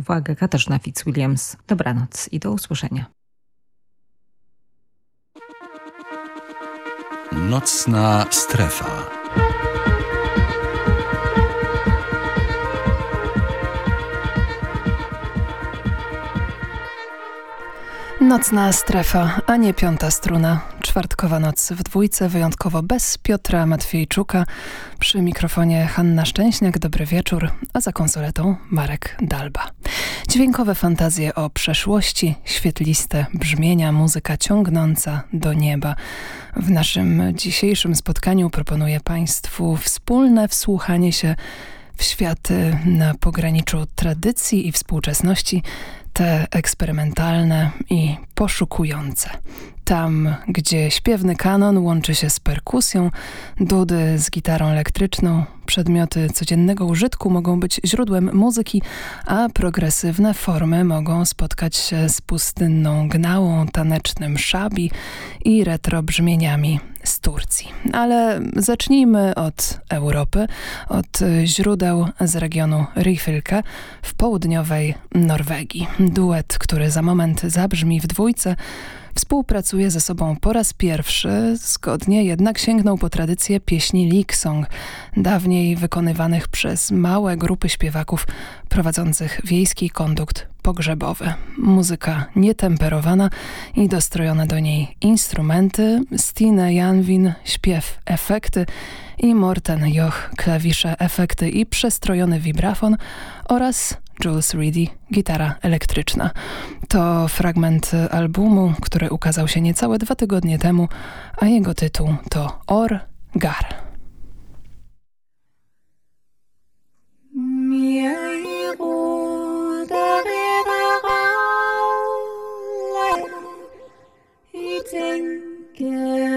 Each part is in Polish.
Uwaga, Katarzyna Fitzwilliams. Dobranoc i do usłyszenia. Nocna strefa. Nocna strefa, a nie piąta struna. Czwartkowa noc w dwójce, wyjątkowo bez Piotra Matwiejczuka. Przy mikrofonie Hanna Szczęśniak, dobry wieczór, a za konsoletą Marek Dalba. Dźwiękowe fantazje o przeszłości, świetliste brzmienia, muzyka ciągnąca do nieba. W naszym dzisiejszym spotkaniu proponuję Państwu wspólne wsłuchanie się w świat na pograniczu tradycji i współczesności, te eksperymentalne i poszukujące. Tam, gdzie śpiewny kanon łączy się z perkusją, dudy z gitarą elektryczną, przedmioty codziennego użytku mogą być źródłem muzyki, a progresywne formy mogą spotkać się z pustynną gnałą, tanecznym szabi i retro brzmieniami z Turcji. Ale zacznijmy od Europy, od źródeł z regionu Rifylke w południowej Norwegii. Duet, który za moment zabrzmi w dwójce, współpracuje ze sobą po raz pierwszy, zgodnie jednak sięgnął po tradycję pieśni Liksong, dawniej wykonywanych przez małe grupy śpiewaków prowadzących wiejski kondukt pogrzebowy. Muzyka nietemperowana i dostrojone do niej instrumenty, Stine Janwin, śpiew, efekty i Morten Joch, klawisze, efekty i przestrojony vibrafon oraz Jules Reedy, gitara elektryczna. To fragment albumu, który ukazał się niecałe dwa tygodnie temu, a jego tytuł to Or Gar. Yeah.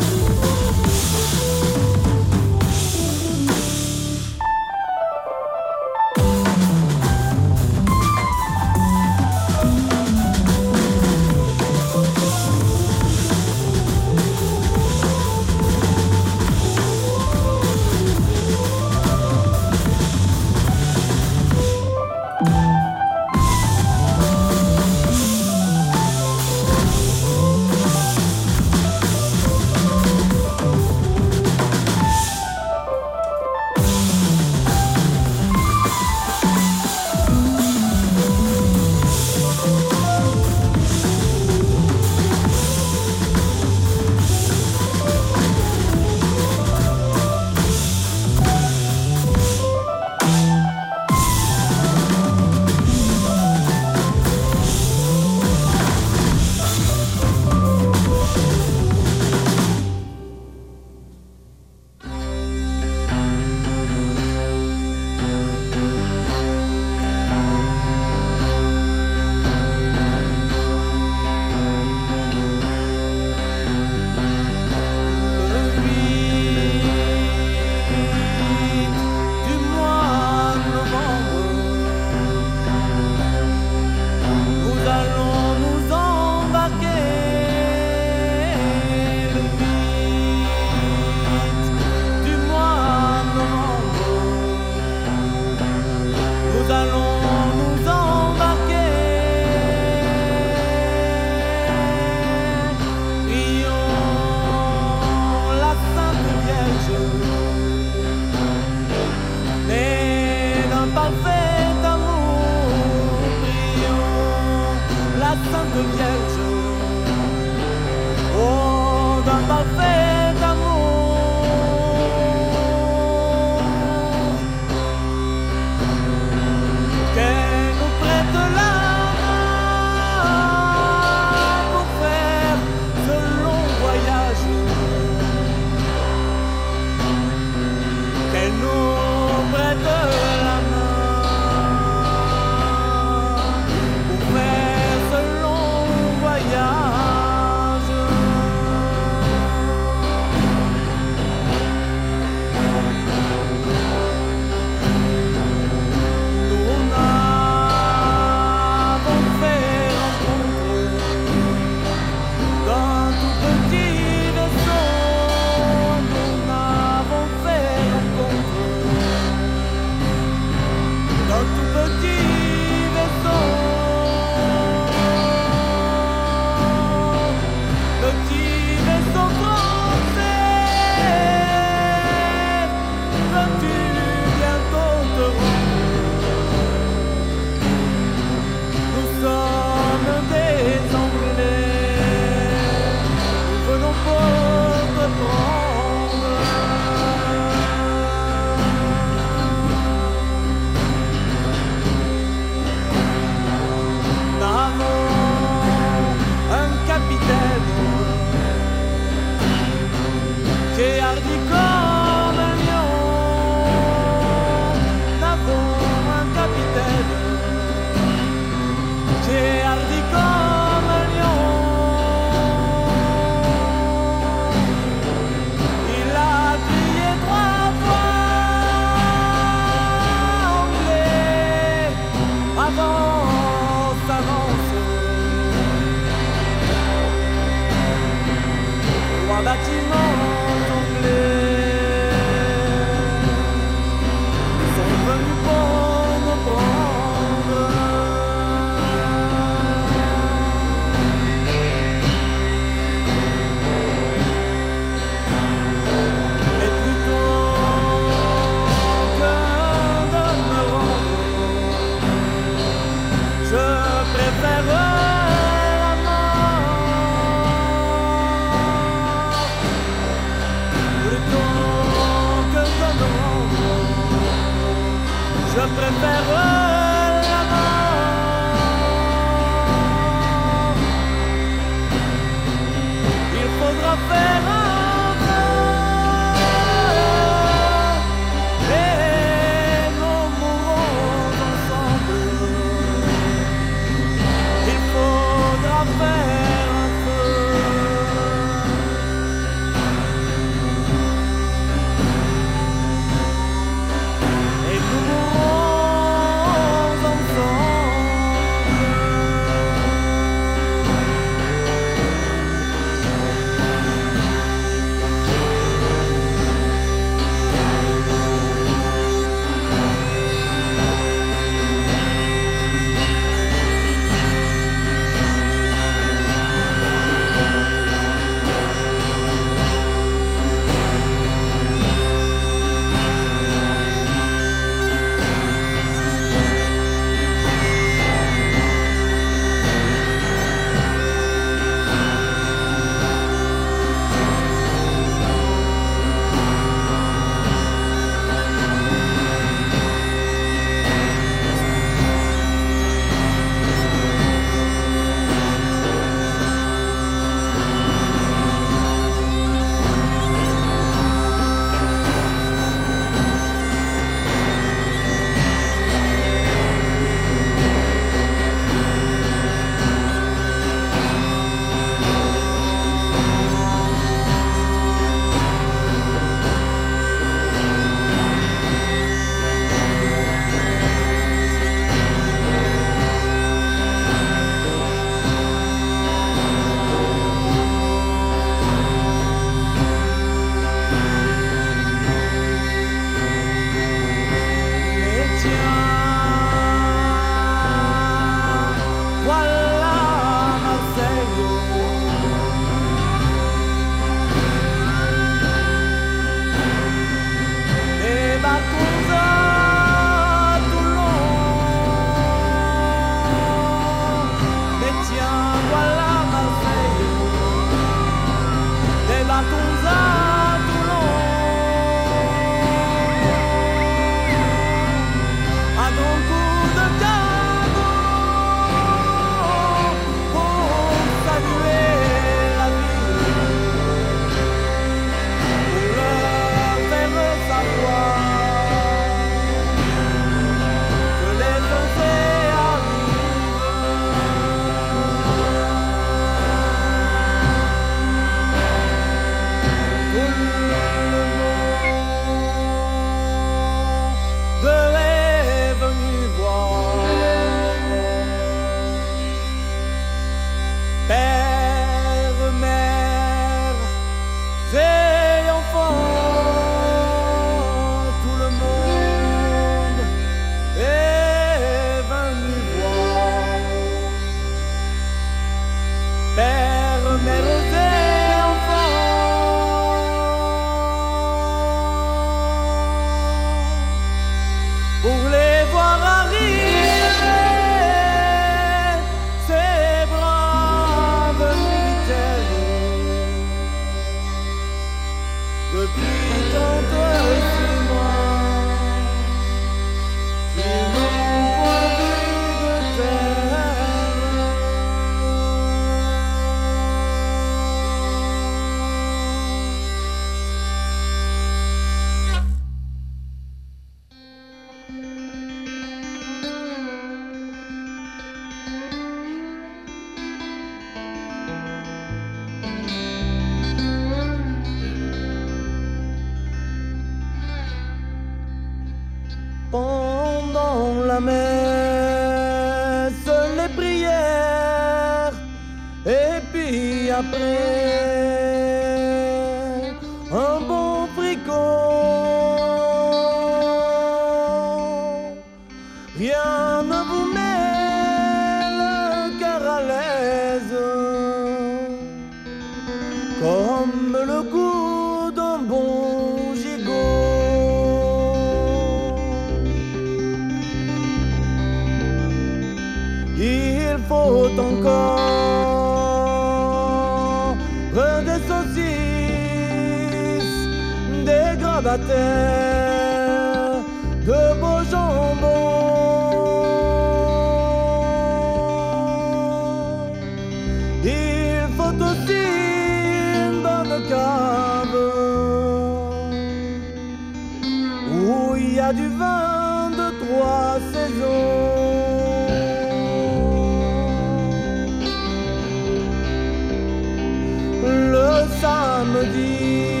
Muhammadin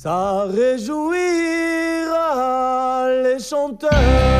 Ça réjouira les chanteurs.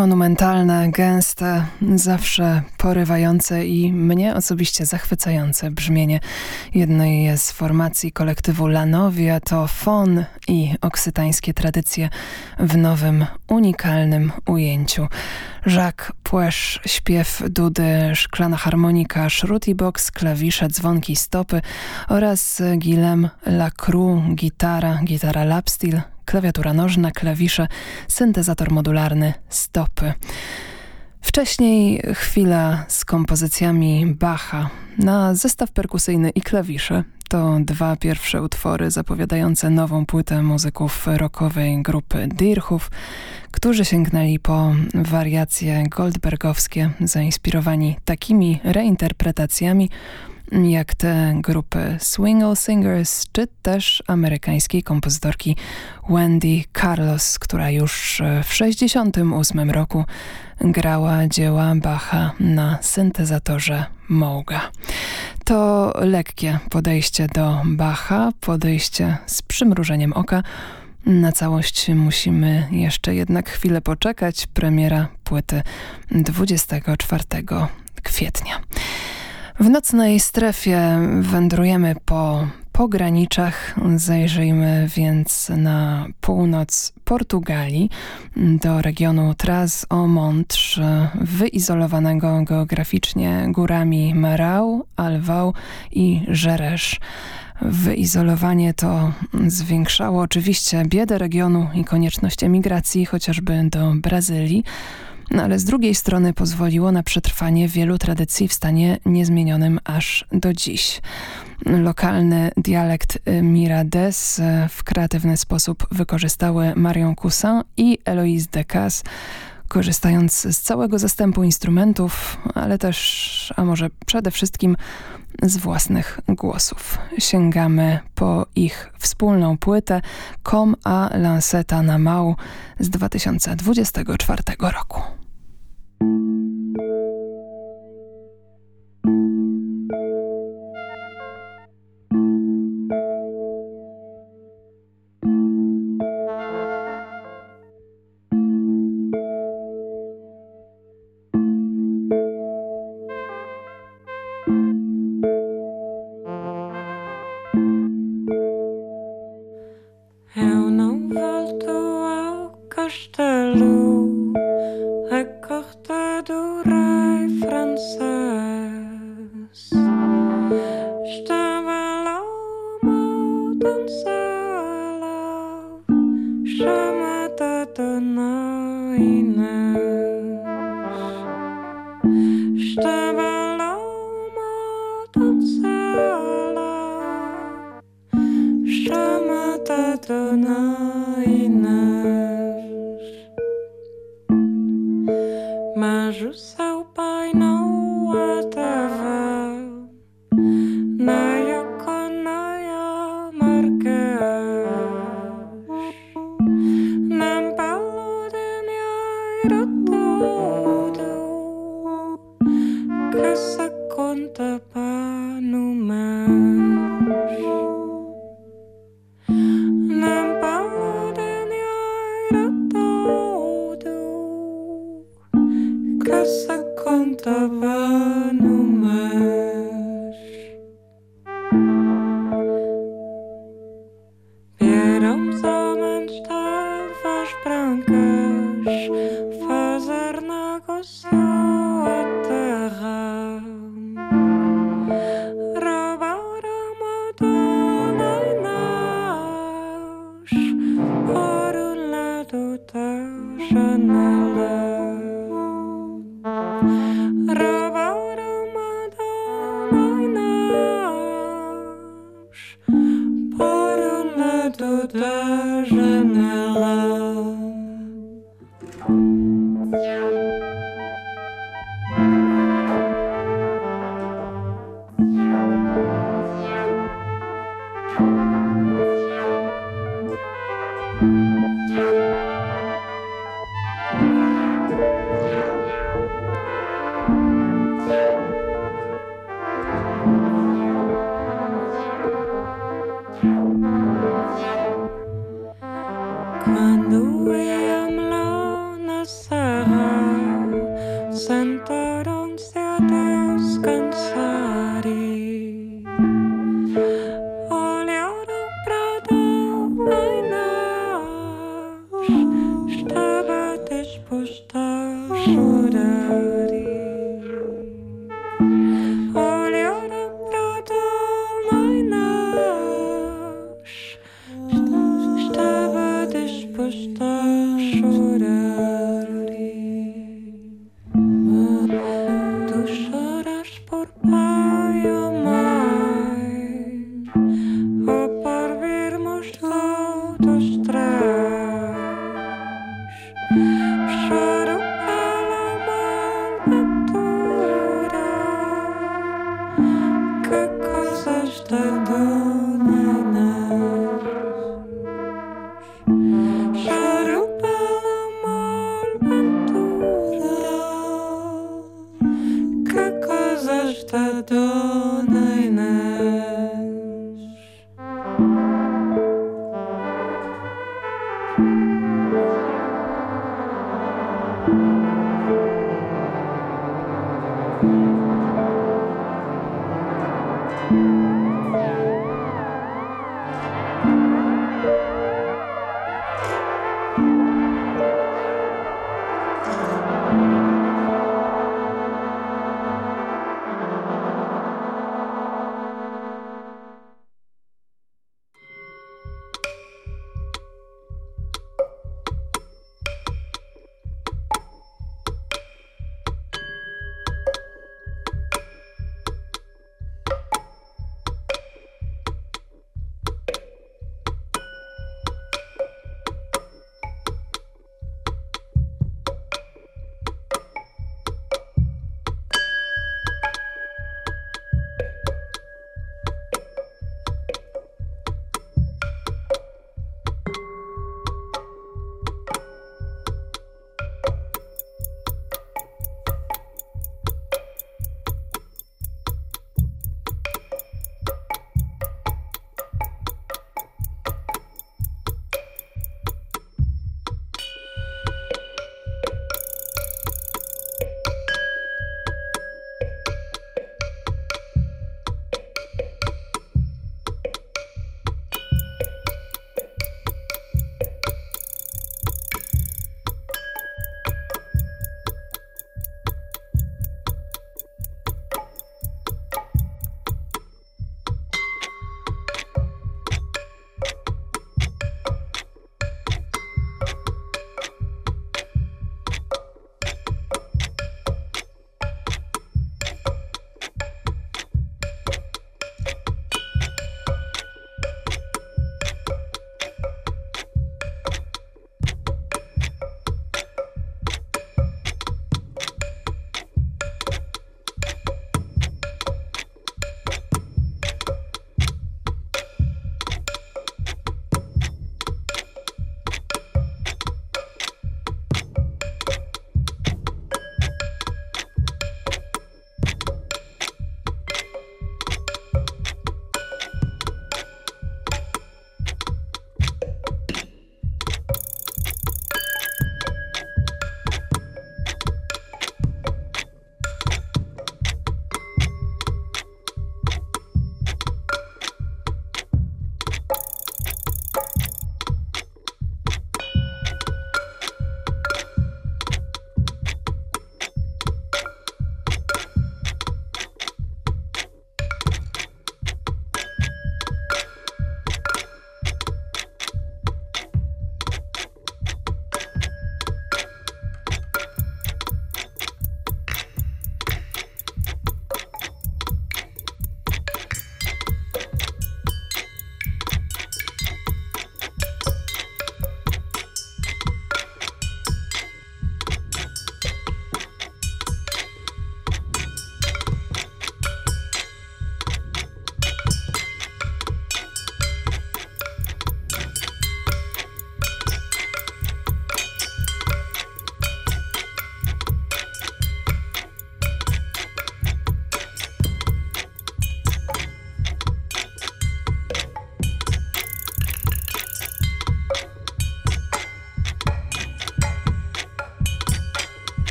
Monumentalne, gęste, zawsze porywające i mnie osobiście zachwycające brzmienie jednej z formacji kolektywu Lanowia to fon i oksytańskie tradycje w nowym, unikalnym ujęciu. Jacques Płesz, śpiew, dudy, szklana harmonika, box, klawisze, dzwonki, stopy oraz Guillem Lacroix, gitara, gitara lapsteel, klawiatura nożna, klawisze, syntezator modularny, stopy. Wcześniej chwila z kompozycjami Bacha na zestaw perkusyjny i klawisze. To dwa pierwsze utwory zapowiadające nową płytę muzyków rockowej grupy Dirchów, którzy sięgnęli po wariacje goldbergowskie, zainspirowani takimi reinterpretacjami jak te grupy Swingle Singers, czy też amerykańskiej kompozytorki Wendy Carlos, która już w 1968 roku grała dzieła Bacha na syntezatorze Moga. To lekkie podejście do Bacha, podejście z przymrużeniem oka. Na całość musimy jeszcze jednak chwilę poczekać. Premiera płyty 24 kwietnia. W nocnej strefie wędrujemy po pograniczach. Zajrzyjmy więc na północ Portugalii, do regionu Trás-o-Montes, wyizolowanego geograficznie górami Marau, Alvau i Jerez. Wyizolowanie to zwiększało oczywiście biedę regionu i konieczność emigracji chociażby do Brazylii, no ale z drugiej strony pozwoliło na przetrwanie wielu tradycji w stanie niezmienionym aż do dziś. Lokalny dialekt Mirades e, w kreatywny sposób wykorzystały Marion Cousin i Eloise Decas, korzystając z całego zastępu instrumentów, ale też, a może przede wszystkim z własnych głosów. Sięgamy po ich wspólną płytę Com a Lanceta na Mał z 2024 roku. thank you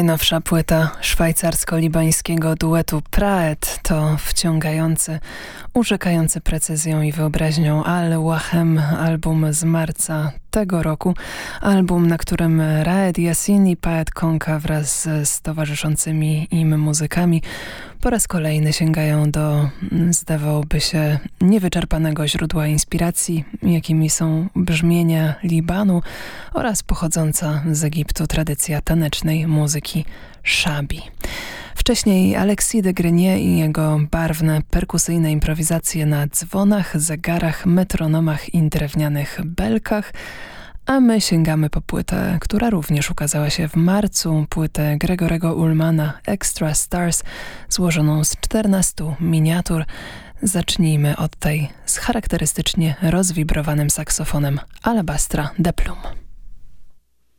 Najnowsza płyta szwajcarsko-libańskiego duetu Praet. To wciągający, urzekający precyzją i wyobraźnią Al-Wahem album z marca tego roku. Album, na którym Raed Yassin i Paet Konka wraz z towarzyszącymi im muzykami po raz kolejny sięgają do, mm, zdawałoby się, niewyczerpanego źródła inspiracji, jakimi są brzmienia Libanu oraz pochodząca z Egiptu tradycja tanecznej muzyki szabi. Wcześniej Alexis de Grenier i jego barwne, perkusyjne improwizacje na dzwonach, zegarach, metronomach i drewnianych belkach, a my sięgamy po płytę, która również ukazała się w marcu, płytę Gregorego Ullmana Extra Stars, złożoną z 14 miniatur. Zacznijmy od tej z charakterystycznie rozwibrowanym saksofonem Alabastra de Plum.